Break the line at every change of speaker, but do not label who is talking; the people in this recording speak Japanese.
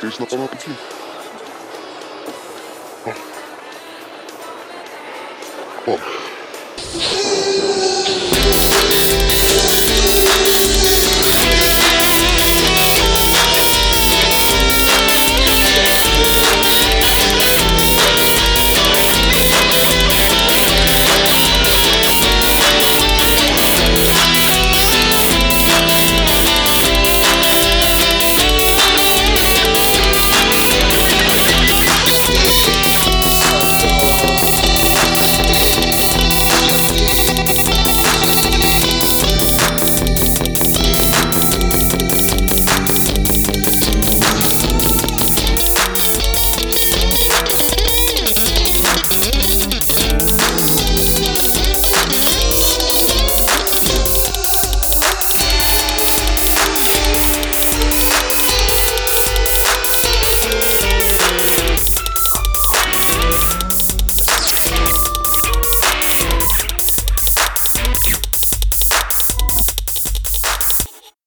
Case na pa natin siya. Ah. Oh.